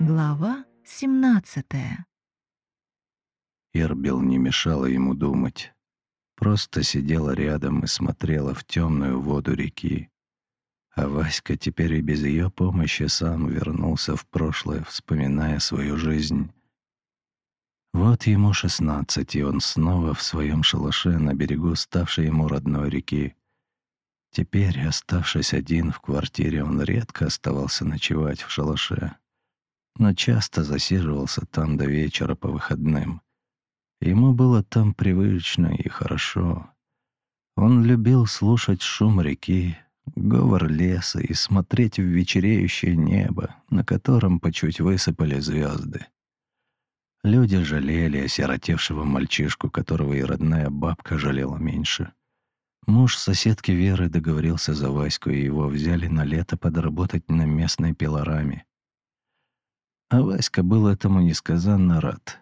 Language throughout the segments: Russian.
Глава 17 Ирбил не мешала ему думать. Просто сидела рядом и смотрела в темную воду реки. А Васька теперь и без ее помощи сам вернулся в прошлое, вспоминая свою жизнь. Вот ему шестнадцать, и он снова в своем шалаше на берегу ставшей ему родной реки. Теперь, оставшись один в квартире, он редко оставался ночевать в шалаше но часто засиживался там до вечера по выходным. Ему было там привычно и хорошо. Он любил слушать шум реки, говор леса и смотреть в вечереющее небо, на котором по чуть высыпали звезды. Люди жалели осиротевшего мальчишку, которого и родная бабка жалела меньше. Муж соседки Веры договорился за Ваську, и его взяли на лето подработать на местной пилораме. А Васька был этому несказанно рад.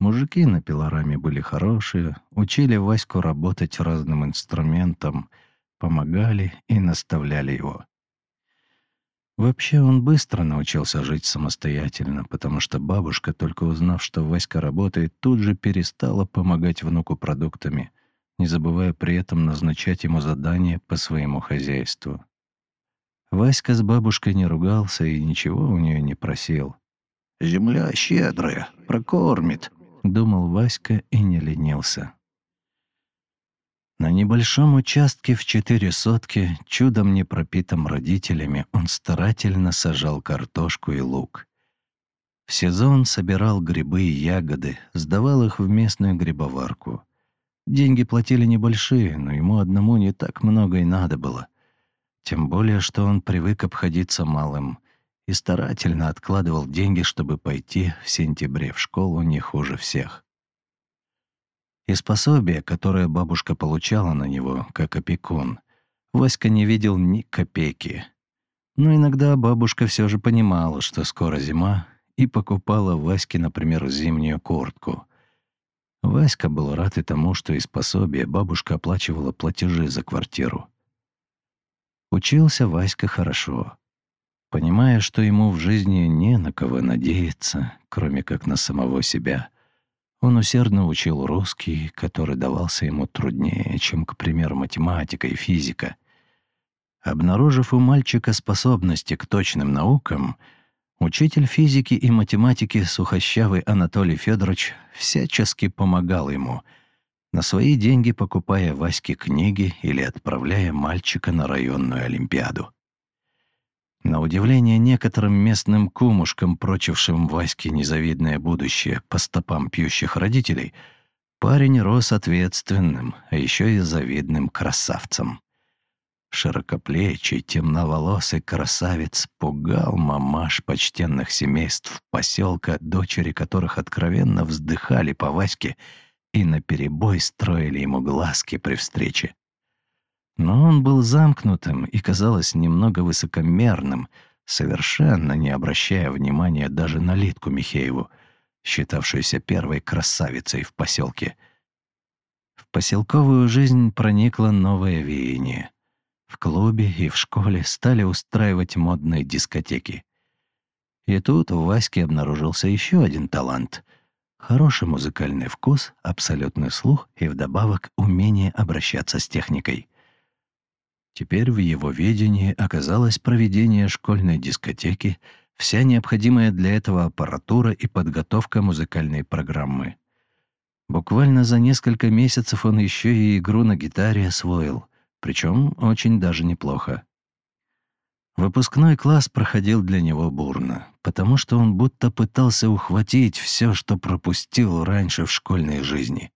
Мужики на пилораме были хорошие, учили Ваську работать разным инструментом, помогали и наставляли его. Вообще он быстро научился жить самостоятельно, потому что бабушка, только узнав, что Васька работает, тут же перестала помогать внуку продуктами, не забывая при этом назначать ему задания по своему хозяйству. Васька с бабушкой не ругался и ничего у нее не просил. Земля щедрая, прокормит», — думал Васька и не ленился. На небольшом участке в четыре сотки, чудом не пропитом родителями, он старательно сажал картошку и лук. В сезон собирал грибы и ягоды, сдавал их в местную грибоварку. Деньги платили небольшие, но ему одному не так много и надо было. Тем более, что он привык обходиться малым и старательно откладывал деньги, чтобы пойти в сентябре в школу не хуже всех. Из пособия, которое бабушка получала на него, как опекун, Васька не видел ни копейки. Но иногда бабушка все же понимала, что скоро зима, и покупала Ваське, например, зимнюю куртку. Васька был рад и тому, что из пособия бабушка оплачивала платежи за квартиру. Учился Васька хорошо понимая, что ему в жизни не на кого надеяться, кроме как на самого себя. Он усердно учил русский, который давался ему труднее, чем, к примеру, математика и физика. Обнаружив у мальчика способности к точным наукам, учитель физики и математики сухощавый Анатолий Федорович всячески помогал ему, на свои деньги покупая Ваське книги или отправляя мальчика на районную олимпиаду. На удивление некоторым местным кумушкам, прочившим Ваське незавидное будущее по стопам пьющих родителей, парень рос ответственным, а еще и завидным красавцем. Широкоплечий, темноволосый красавец пугал мамаш почтенных семейств поселка, дочери которых откровенно вздыхали по Ваське и наперебой строили ему глазки при встрече. Но он был замкнутым и, казалось, немного высокомерным, совершенно не обращая внимания даже на Литку Михееву, считавшуюся первой красавицей в поселке. В поселковую жизнь проникло новое веяние. В клубе и в школе стали устраивать модные дискотеки. И тут у Васьки обнаружился еще один талант — хороший музыкальный вкус, абсолютный слух и вдобавок умение обращаться с техникой — Теперь в его ведении оказалось проведение школьной дискотеки, вся необходимая для этого аппаратура и подготовка музыкальной программы. Буквально за несколько месяцев он еще и игру на гитаре освоил, причем очень даже неплохо. Выпускной класс проходил для него бурно, потому что он будто пытался ухватить все, что пропустил раньше в школьной жизни.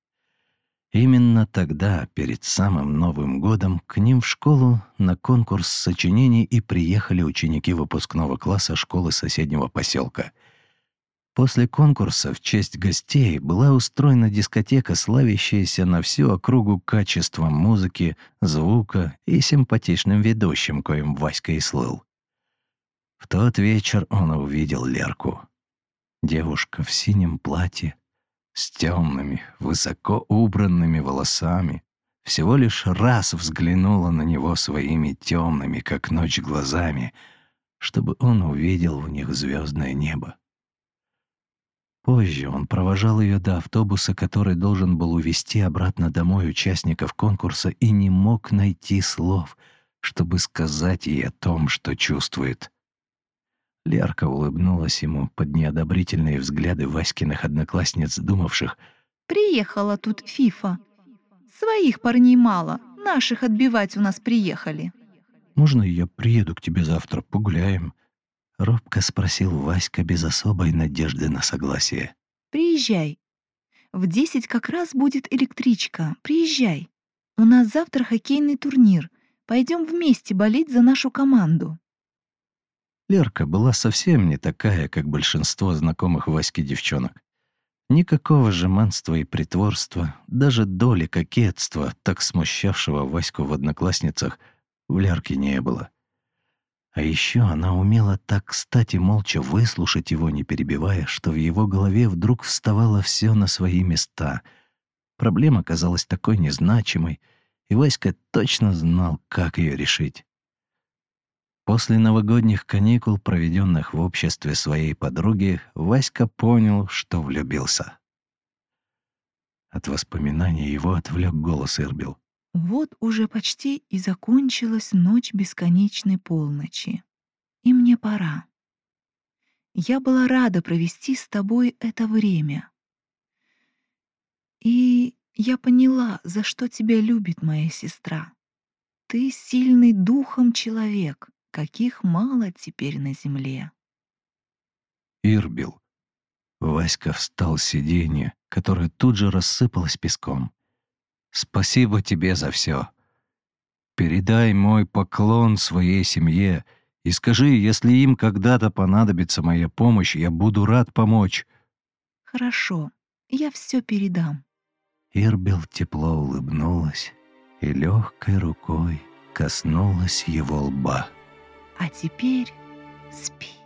Именно тогда, перед самым Новым годом, к ним в школу на конкурс сочинений и приехали ученики выпускного класса школы соседнего поселка. После конкурса в честь гостей была устроена дискотека, славящаяся на всю округу качеством музыки, звука и симпатичным ведущим, коим Васька и слыл. В тот вечер он увидел Лерку. Девушка в синем платье, с темными, высоко убранными волосами, всего лишь раз взглянула на него своими темными, как ночь, глазами, чтобы он увидел в них звездное небо. Позже он провожал ее до автобуса, который должен был увезти обратно домой участников конкурса, и не мог найти слов, чтобы сказать ей о том, что чувствует. Лерка улыбнулась ему под неодобрительные взгляды Васькиных одноклассниц, думавших «Приехала тут Фифа. Своих парней мало, наших отбивать у нас приехали». «Можно я приеду к тебе завтра, погуляем?» — робко спросил Васька без особой надежды на согласие. «Приезжай. В десять как раз будет электричка. Приезжай. У нас завтра хоккейный турнир. Пойдем вместе болеть за нашу команду». Лерка была совсем не такая, как большинство знакомых Васьки девчонок. Никакого жеманства и притворства, даже доли кокетства, так смущавшего Ваську в одноклассницах, в Лерке не было. А еще она умела так кстати молча выслушать его, не перебивая, что в его голове вдруг вставало все на свои места. Проблема казалась такой незначимой, и Васька точно знал, как ее решить. После новогодних каникул, проведенных в обществе своей подруги, Васька понял, что влюбился. От воспоминаний его отвлек голос Ирбил. Вот уже почти и закончилась ночь бесконечной полночи. И мне пора. Я была рада провести с тобой это время. И я поняла, за что тебя любит моя сестра. Ты сильный духом человек, каких мало теперь на земле. Ирбил. Васька встал с сиденья, которое тут же рассыпалось песком. Спасибо тебе за все. Передай мой поклон своей семье и скажи, если им когда-то понадобится моя помощь, я буду рад помочь. Хорошо, я все передам. Ирбел тепло улыбнулась и легкой рукой коснулась его лба. А теперь спи.